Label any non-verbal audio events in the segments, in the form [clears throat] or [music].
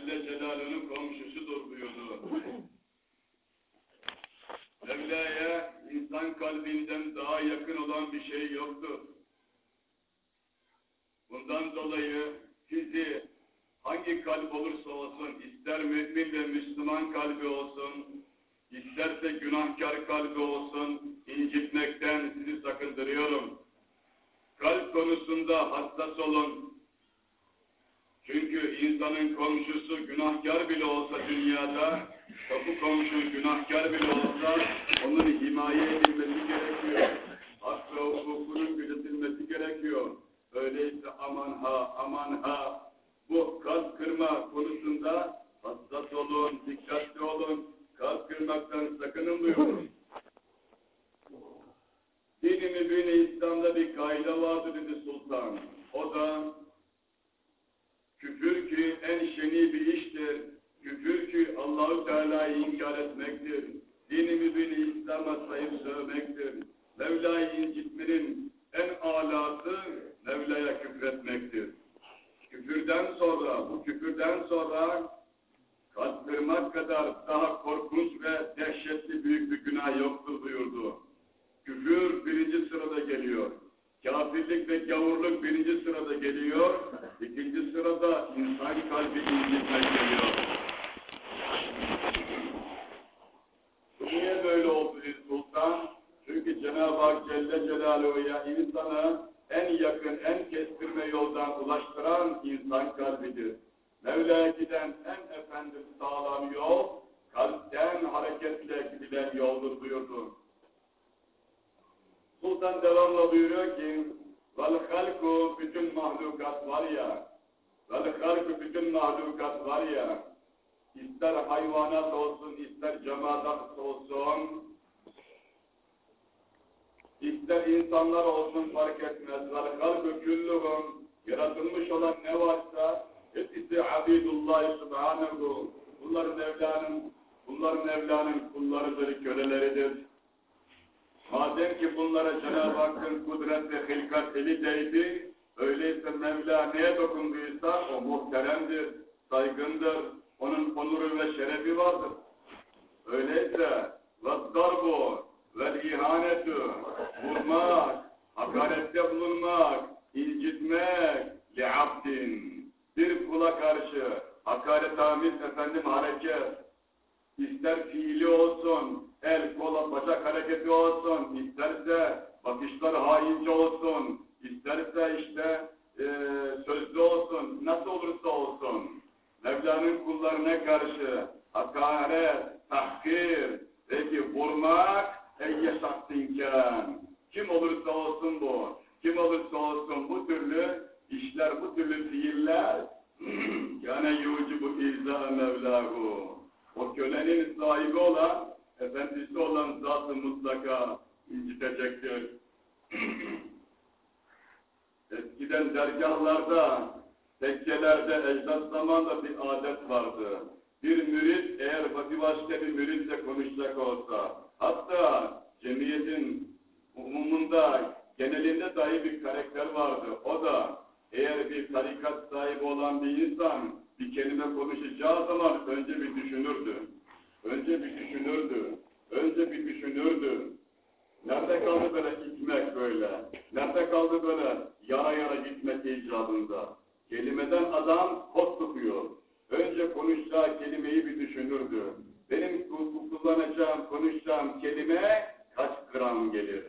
Celle Celaluhu'nun komşusudur buyurdu. Mevla'ya insan kalbinden daha yakın olan bir şey yoktur. Bundan dolayı sizi hangi kalp olursa olsun, ister mümin ve Müslüman kalbi olsun, isterse günahkar kalbi olsun, incitmekten sizi sakındırıyorum. Kalp konusunda hassas olun. Çünkü insanın komşusu günahkar bile olsa dünyada, kapı komşu günahkar bile olsa onun himaye edilmesi gerekiyor. Hak ve hukukunun gözetilmesi gerekiyor. Öyleyse aman ha, aman ha, bu kalp kırma konusunda hassas olun, dikkatli olun, kalp kırmaktan sakının buyurun. Dini İslam'da bir kaide vardı dedi sultan. O da küfür ki en şeni bir iştir. Küfür ki Allahu Teala'yı inkar etmektir. Dini mübini İslam'a sayıp sövmektir. Mevla'yı incitmenin en alası Mevla'ya küfretmektir. Küfürden sonra, bu küfürden sonra kalp kırmak kadar daha korkunç ve dehşetli büyük bir günah yoktur buyurdu. Küfür birinci sırada geliyor. Kafirlik ve gavurluk birinci sırada geliyor. İkinci sırada insan kalbi incitmek geliyor. Niye böyle oldu Sultan? Çünkü Cenab-ı Hak Celle Celaluhu'ya insanı en yakın, en kestirme yoldan ulaştıran insan kalbidir. Mevla'ya giden en efendim sağlam yol, kalpten hareketle gidilen yoldur buyurdu. Sultan devamla buyuruyor ki vel halku bütün mahlukat var ya vel halku bütün mahlukat var ya ister hayvanat olsun ister cemaat olsun ister insanlar olsun fark etmez vel halku külluhum yaratılmış olan ne varsa hepsi abidullah subhanahu bunların Mevla'nın bunların Mevla'nın kullarıdır, köleleridir. Madem ki bunlara Cenab-ı Hakk'ın kudret ve hilkat eli değdi, öyleyse Mevla neye dokunduysa o muhteremdir, saygındır, onun onuru ve şerefi vardır. Öyleyse bu ve ihanetü, vurmak, hakarette bulunmak, incitmek, li'abdin, bir kula karşı hakaret hakaretamiz efendim hareket, ister fiili olsun, el, kola, bacak hareketi olsun, isterse bakışlar haince olsun, isterse işte e, sözlü olsun, nasıl olursa olsun, Mevla'nın kullarına karşı hakaret, tahkir, peki vurmak, eyye şahsinken, kim olursa olsun bu, kim olursa olsun bu türlü işler, bu türlü fiiller, [clears throat] yani yucibu izâ Mevlahu, o kölenin sahibi olan, efendisi olan zat-ı mutlaka incitecektir. [clears throat] Eskiden dergahlarda, tekkelerde, ecdat zamanında bir adet vardı. Bir mürit eğer vazifasında bir müritle konuşacak olsa, hatta cemiyetin umumunda, genelinde dahi bir karakter vardı. O da eğer bir tarikat sahibi olan bir insan bir kelime konuşacağı zaman önce bir düşünürdü. Önce bir düşünürdü. Önce bir düşünürdü. Nerede kaldı böyle gitmek böyle? Nerede kaldı böyle yara yara gitmek icabında? Kelimeden adam kod tutuyor. Önce konuşacağı kelimeyi bir düşünürdü. Benim kullanacağım, konuşacağım kelime kaç gram gelir?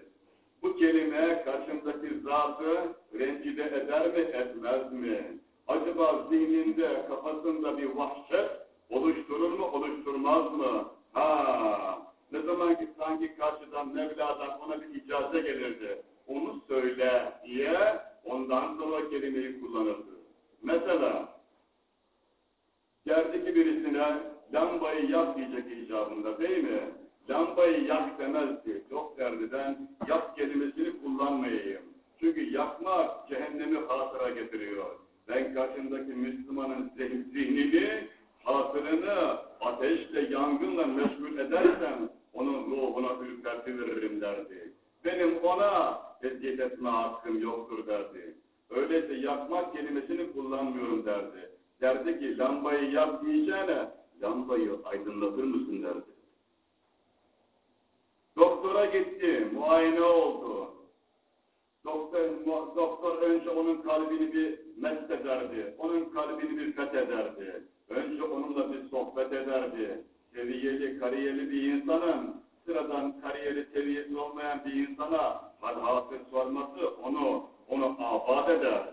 Bu kelime karşımdaki zatı rencide eder mi, etmez mi? Acaba zihninde, kafasında bir vahşet oluşturur mu, oluşturmaz mı? Ha, ne zaman ki sanki karşıdan Mevla'dan ona bir icaze gelirdi. Onu söyle diye ondan sonra kelimeyi kullanırdı. Mesela, geldi ki birisine lambayı yak diyecek icabında değil mi? Lambayı yak demezdi. Yok derdi ben yak kelimesini kullanmayayım. Çünkü yakmak cehennemi hatıra getiriyor. Ben karşımdaki Müslümanın zihnini, hatırını ateşle, yangınla meşgul edersem onun ruhuna ürperti derdi. Benim ona eziyet etme hakkım yoktur derdi. Öyleyse yakmak kelimesini kullanmıyorum derdi. Derdi ki lambayı yak diyeceğine lambayı aydınlatır mısın derdi. Doktora gitti, muayene oldu. Doktor, doktor önce onun kalbini bir mest ederdi, onun kalbini bir fethederdi. Önce onunla bir sohbet ederdi. Seviyeli, kariyerli bir insanın, sıradan kariyeri seviyesi olmayan bir insana hadhatı sorması onu, onu afat eder.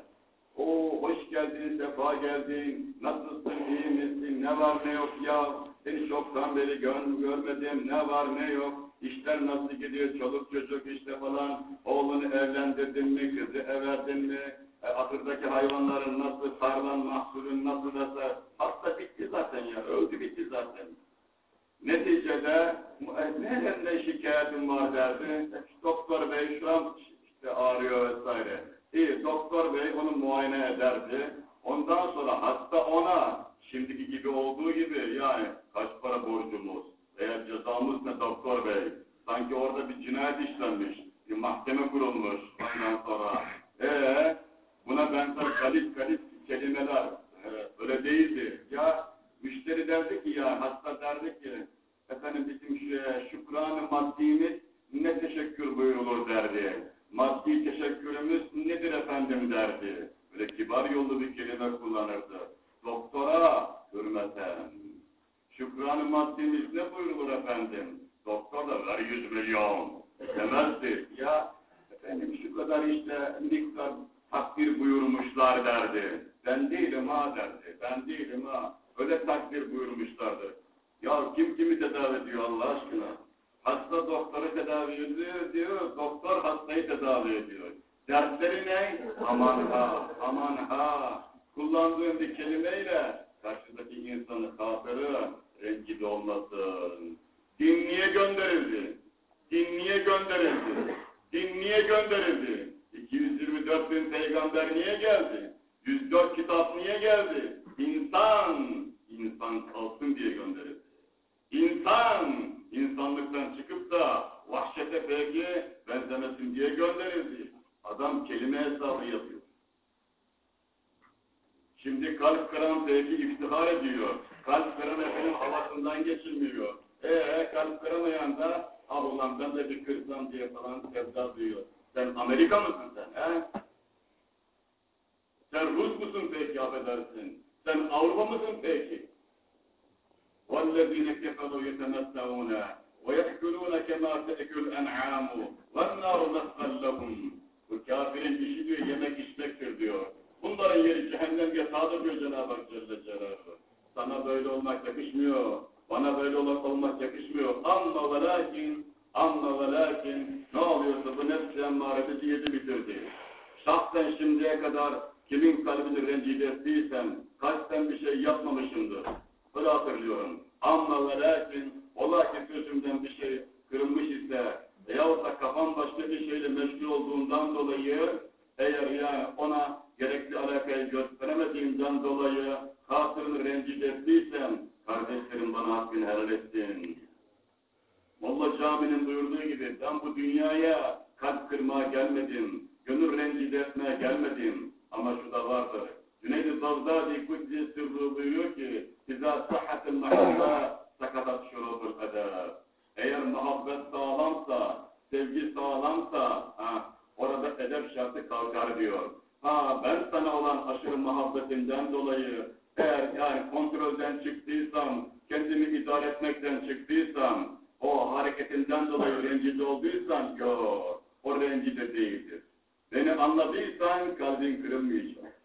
O hoş geldin, sefa geldin, nasılsın, iyi misin, ne var ne yok ya, seni çoktan beri gör, görmedim, ne var ne yok, işler nasıl gidiyor, çoluk çocuk işte falan, oğlunu evlendirdin mi, kızı everdin mi, e, ahırdaki hayvanların nasıl, tarlan mahsulün nasıl nasıl, hasta bitti zaten ya, öldü bitti zaten. Neticede nereden şikayetim var derdi, doktor bey şu an işte ağrıyor vesaire. İyi, doktor bey onu muayene ederdi. Ondan sonra hasta ona şimdiki gibi olduğu gibi yani kaç para borcumuz veya cezamız ne doktor bey? Sanki orada bir cinayet işlenmiş, bir mahkeme kurulmuş ondan sonra. Ee, buna benzer kalit kalit kelimeler e, öyle değildi. Ya müşteri derdi ki ya hasta derdi ki efendim bizim şu, şükranı maddimiz ne teşekkür buyurulur derdi maddi teşekkürümüz nedir efendim derdi. Böyle kibar yollu bir kelime kullanırdı. Doktora hürmeten. Şükran-ı maddimiz ne buyurulur efendim? Doktor da ver yüz milyon demezdi. Ya efendim şu kadar işte miktar takdir buyurmuşlar derdi. Ben değilim ha derdi. Ben değilim ha. Öyle takdir buyurmuşlardı. Ya kim kimi tedavi ediyor Allah aşkına? Hasta doktoru tedavi ediyor diyor, doktor hastayı tedavi ediyor. Dersleri ne? Aman ha, aman ha. Kullandığın bir kelimeyle karşıdaki insanı kafiri rencide olmasın. Din niye gönderildi? Din niye gönderildi? Din niye gönderildi? 224 bin peygamber niye geldi? 104 kitap niye geldi? İnsan, insan kalsın diye gönderildi. İnsan, insanlıktan çıkıp da vahşete peki benzemesin diye gönderildi. Adam kelime hesabı yapıyor. Şimdi kalp kıran peki iftihar ediyor. Kalp kıran efendim havasından geçilmiyor. Eee kalp kıramayan da ah ulan ben de bir kırsam diye falan sevda duyuyor. Sen Amerika mısın sen he? Sen Rus musun peki affedersin? Sen Avrupa mısın peki? وَالَّذِينَ كَفَرُوا يَتَمَتَّعُونَ وَيَأْكُلُونَ كَمَا تَأْكُلُ الْاَنْعَامُ وَالنَّارُ مَسْقًا böyle olmak yakışmıyor. Bana böyle olmak yakışmıyor. Amma ve lakin, amma ve lakin ne oluyorsa bu nefs-i emmareti yedi bitirdi. Şahsen şimdiye kadar kimin kalbini rencide ettiysem, kasten bir şey yapmamışımdır. Öyle hatırlıyorum. Amma ve lakin ola ki sözümden bir şey kırılmış ise veyahut da kafam başka bir şeyle meşgul olduğundan dolayı eğer yani ona gerekli alakayı gösteremediğimden dolayı hatırını rencide ettiysem kardeşlerim bana hakkını helal etsin. Molla Cami'nin buyurduğu gibi ben dünyaya kalp kırmaya gelmedim, gönül rencide etmeye gelmedim ama şu da vardır. Cüneyd-i Zavdadi Kudüs'e sırrı buyuruyor ki İzâ sahhatil mahabba sakatat şurubul edeb. Eğer muhabbet sağlamsa, sevgi sağlamsa ha, orada edep şartı kalkar diyor. Ha ben sana olan aşırı muhabbetimden dolayı eğer yani kontrolden çıktıysam, kendimi idare etmekten çıktıysam, o hareketinden dolayı rencide olduysan, yok, o rencide değildir. Beni anladıysan kalbin kırılmayacak.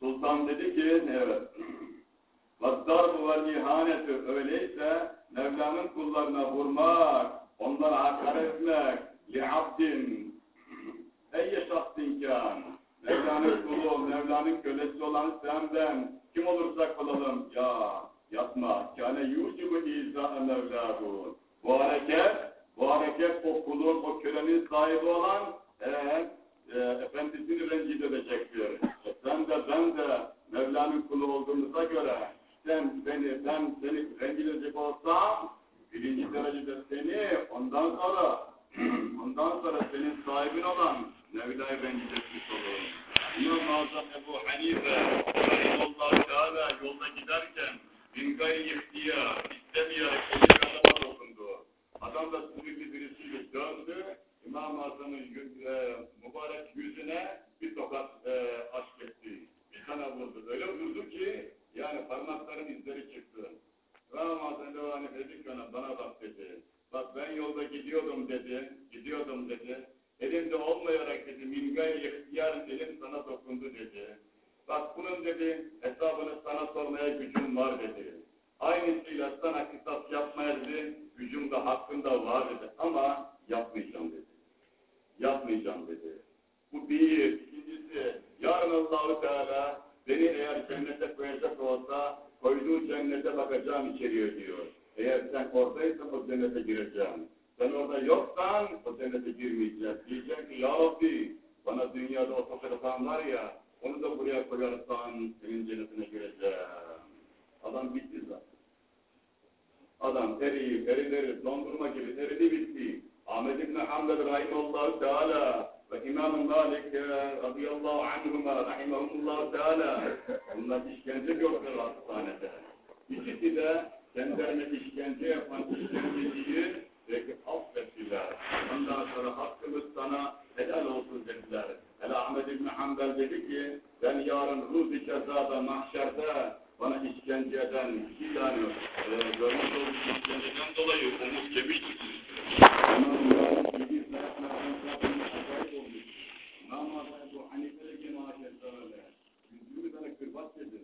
Sultan dedi ki evet. Vazzarbu vel ihanetü öyleyse Mevla'nın kullarına vurmak, onlara hakaret etmek, li'abdin, eyye şahsin kân. Mevla'nın kulu, Mevla'nın kölesi olan senden kim olursak olalım ya yapma. Kâne yucibu izâ mevlâhu. Bu hareket, bu hareket o kulun, o kölenin sahibi olan e, e, efendisini rencide edecektir. Sen de ben de Mevla'nın kulu olduğumuza göre sen beni, ben seni rencide edecek olsam birinci derecede seni ondan sonra [clears throat] Ondan sonra senin sahibin olan Mevla'yı rencide etmiş olur. İmam-ı Azam Ebu Hanife Rahimullah Teala yolda giderken bin gayri ihtiyar istemeyerek eli bir adama dokundu. Adam da sinirli birisiyle döndü. İmam-ı Azam'ın yü- e, mübarek yüzüne bir tokat e, aşk etti. Bir tane vurdu. Öyle vurdu ki yani parmakların izleri çıktı. İmam-ı Azam Ebu Hanife dedi ki ona bana bak dedi. Bak ben yolda gidiyordum dedi. Gidiyordum dedi. Elimde olmayarak dedi, min gayri ihtiyarın elim sana dokundu dedi. Bak bunun dedi, hesabını sana sormaya gücüm var dedi. Aynısıyla sana kısas yapmaya dedi, gücüm de hakkında var dedi. Ama yapmayacağım dedi. Yapmayacağım dedi. Bu bir. İkincisi, yarın Allahu Teala beni eğer cennete koyacak olsa, koyduğu cennete bakacağım içeriye diyor. Eğer sen oradaysan o cennete gireceğim. Sen orada yoksan o cennete girmeyeceğiz. Diyeceğim ki ya Rabbi bana dünyada o fotoğrafın var ya onu da buraya koyarsan senin cennetine gireceğim. Adam bitti zaten. Adam eriyip erileri dondurma gibi eridi bitti. Ahmed İbni Hanbel Rahimallahu Teala İmam Malik radıyallahu anhuma rahimahumullahu Teala bunlar işkence gördüler hastanede. İkisi de kendilerine işkence yapan işkenceciyi Peki affettiler. Ondan sonra hakkımız sana helal olsun dediler. Hele Ahmed İbni Hanbel dedi ki ben yarın Ruz-i Ceza'da mahşerde bana işkence eden iki yani e, görmüş olduğum işkenceden dolayı omuz tutmuş. İmam öyle. Yüzümü sana kırbaç dedi.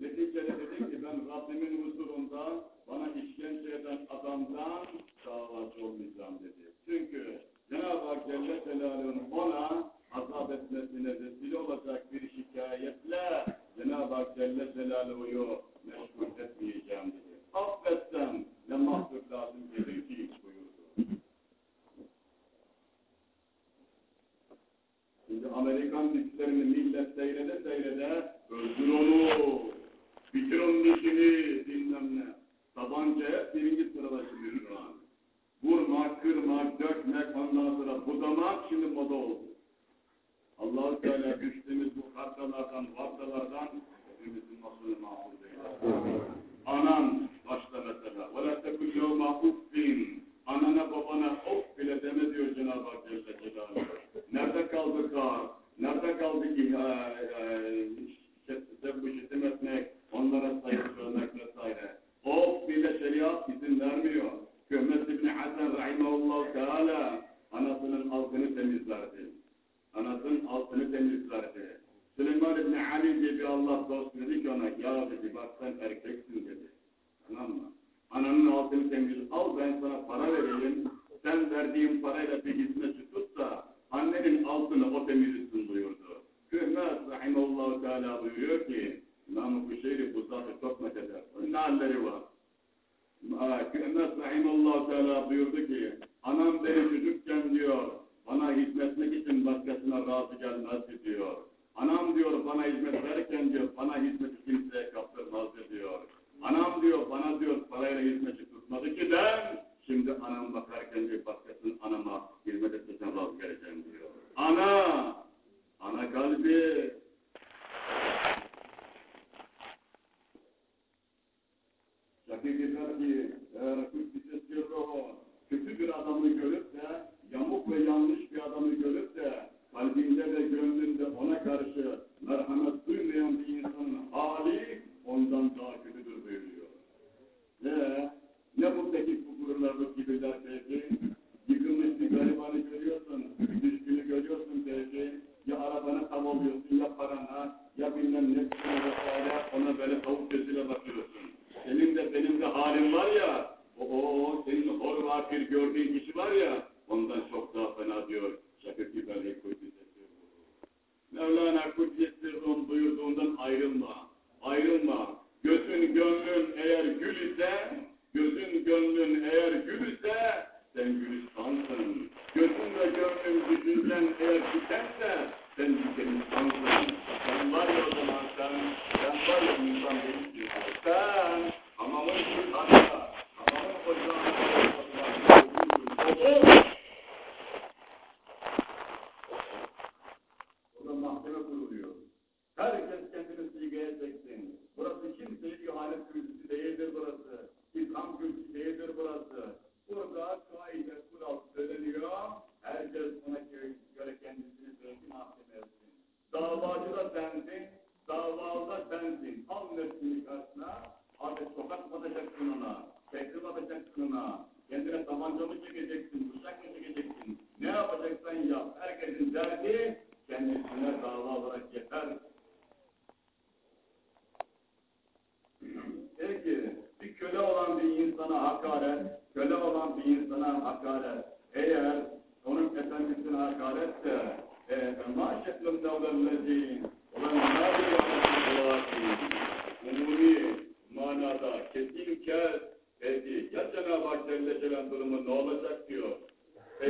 Neticede dedim ki ben Rabbimin huzurunda bana işkence eden adamdan davacı olmayacağım dedi. Çünkü Cenab-ı Hak Celle Celaluhu'nun ona azap etmesine vesile olacak bir şikayetle Cenab-ı Hak Celle Celaluhu'yu meşgul etmeyeceğim dedi. Affetsem ne mahsur lazım gelir ki buyurdu. Şimdi Amerikan dizilerini millet seyrede seyrede öldür onu, bitir onun işini bilmem ne. Tabanca hep birinci sırada şimdi şu an. Vurma, kırma, dökmek, ondan sonra budamak şimdi moda oldu. allah Teala düştüğümüz bu kartalardan, vartalardan hepimizin masını mahfuz eylesin. Anan başta mesela. وَلَا تَكُلْ يَوْمَ اُفِّنْ Anana babana of bile deme diyor Cenab-ı Hak Celle Celaluhu. Nerede kaldı kar? Nerede kaldı ki e, e, bu şitim etmek, onlara sayı söylemek vesaire. Of bile şeriat izin vermiyor. Köhmet İbni Hasan Rahimahullah Teala anasının altını temizlerdi. Anasının altını temizlerdi. Süleyman İbni Ali diye bir Allah dost dedi ki ona, ya dedi bak sen erkeksin dedi.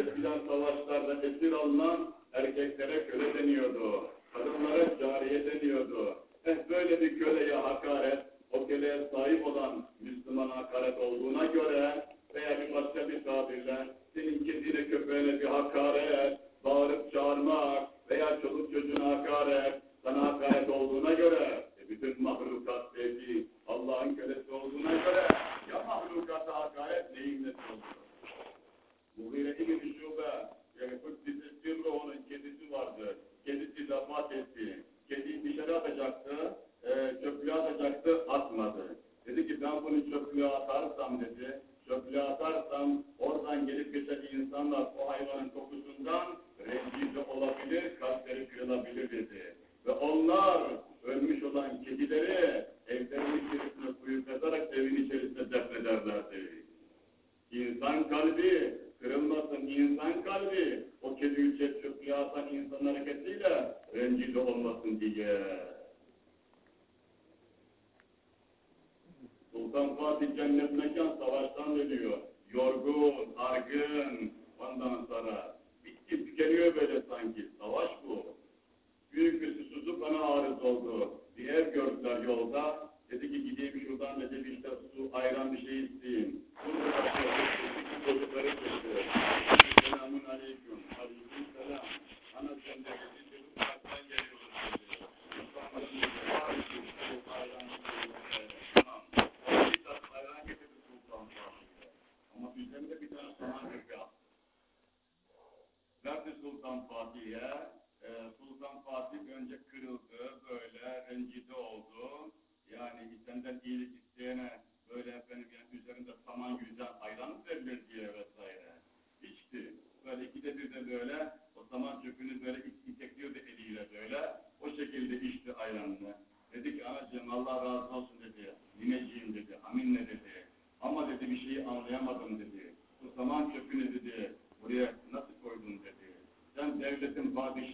eskiden savaşlarda esir alınan erkeklere köle deniyordu. Kadınlara cariye deniyordu. Eh böyle bir köleye hakaret, o köleye sahip olan Müslümana hakaret olduğuna göre veya bir başka bir tabirle senin kediyle köpeğine bir hakaret, bağırıp çağırmak veya çoluk çocuğuna hakaret, sana hakaret olduğuna göre e bütün mahlukat sevgi,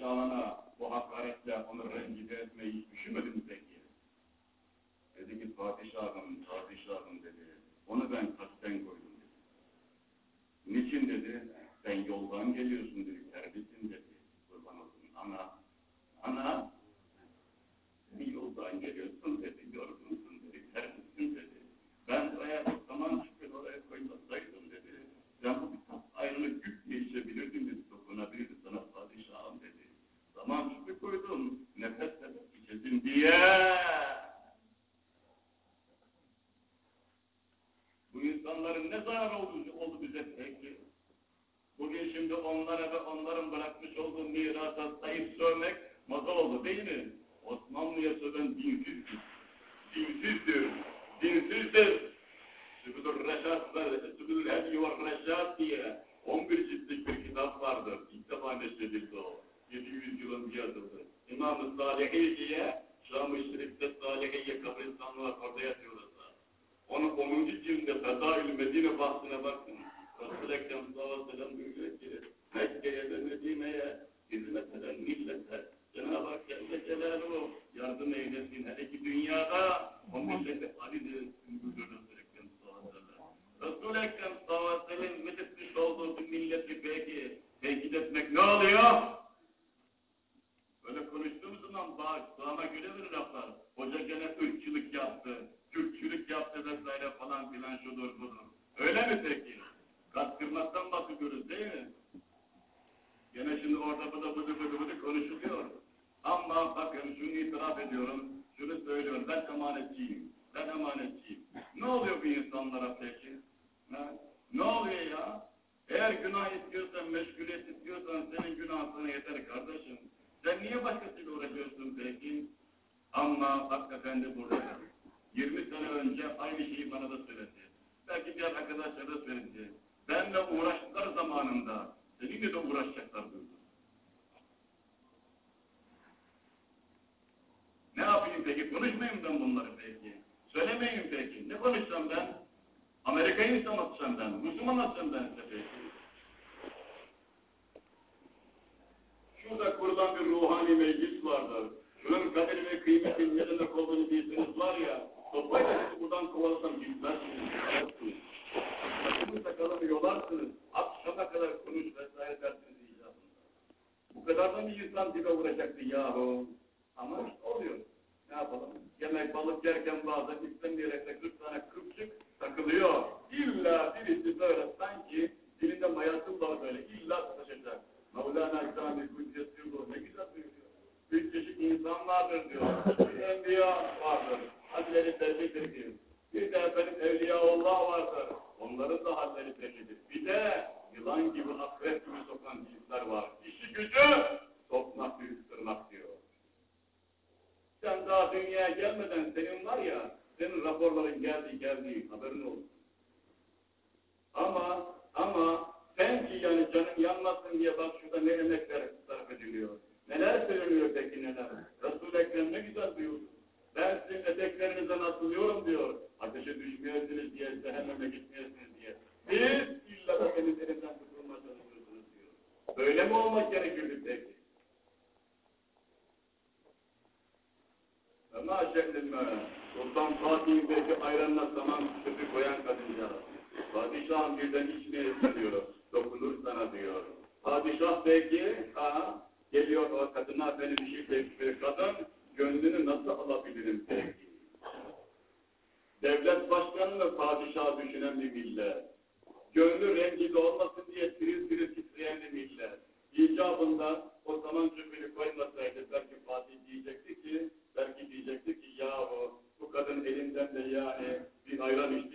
alana Bu insanların ne zararı oldu, oldu bize peki? Bugün şimdi onlara ve onların bırakmış olduğu mirasa sayıp sövmek mazal oldu değil mi? Osmanlı'ya söven dinsizdir. Dinsizdir. Dinsizdir. Sübül Reşatlar, Sübül Hediye ve Reşat diye 11 ciltlik bir kitap vardır. İlk defa neşredildi o. 700 yıl önce yazıldı. İmam-ı Salihi diye Şam-ı Şerif'te Salihiye kabristanlılar orada yatıyorlar. Onun 10. cilde Fetaül Medine bahsine bakın. Resul-i Ekrem sallallahu aleyhi ve sellem ki Mekke'ye ve Medine'ye hizmet eden millete Cenab-ı Hak Celle Celaluhu yardım eylesin. Hele ki dünyada o millete Ali diğer arkadaşlara söyledi. Benle uğraştılar zamanında. Seninle de uğraşacaklar buyurdu. Ne yapayım peki? Konuşmayayım ben bunları peki? Söylemeyeyim peki? Ne konuşsam ben? Amerika'yı insan atsam ben? Rus'u mu atsam ben size peki? Şurada kurulan bir ruhani meclis vardır. Şunun kadir ve kıymetin ne demek olduğunu bilseniz var ya, toplayla sizi buradan kovalasam gitmezsiniz. Saçını sakalını yolarsınız, akşama kadar konuş vesaire dersiniz icabında. Bu kadar da bir insan dibe vuracaktı yahu. Ama işte oluyor. Ne yapalım? Yemek balık yerken bazen istemeyerek de 40 tane kırpçık takılıyor. İlla birisi böyle sanki dilinde mayasın var böyle illa tutacak. Mevlana Cami Kudüs'ü bu ne güzel buyuruyor. Üç çeşit insan vardır diyor. Bir enbiya vardır. Halleri bellidir diyor. Bir de efendim evliyaullah vardır. Onların da halleri bellidir. Bir de yılan gibi akrep gibi sokan cinsler var. İşi gücü sokmak büyük tırnak diyor. Sen daha dünyaya gelmeden senin var ya, senin raporların geldi geldi haberin olsun. Ama ama sen ki yani canın yanmasın diye bak şurada ne emekler sarf ediliyor. Neler söyleniyor peki neler? Resul-i Ekrem ne güzel buyurdu. Ben sizin eteklerinizden atılıyorum diyor. Ateşe düşmeyesiniz diye, cehenneme gitmeyesiniz diye. Siz illa da benim elimden tutulmaya çalışıyorsunuz diyor. Böyle mi olmak gerekirdi peki? Ama şeklinde Sultan Fatih'in belki ayranla saman köpü koyan kadıncağız. Padişahım birden içmeye istiyor. Dokunur sana diyor. Padişah belki ha, geliyor o kadına benim teklif ediyor. Kadın gönlünü nasıl alabilirim peki? Devlet başkanı mı padişahı düşünen bir millet? Gönlü rencide olmasın diye tiril tiril titreyen bir millet. İcabında o zaman çöpünü koymasaydı belki Fatih diyecekti ki, belki diyecekti ki yahu bu kadın elinden de yani bir ayran içtik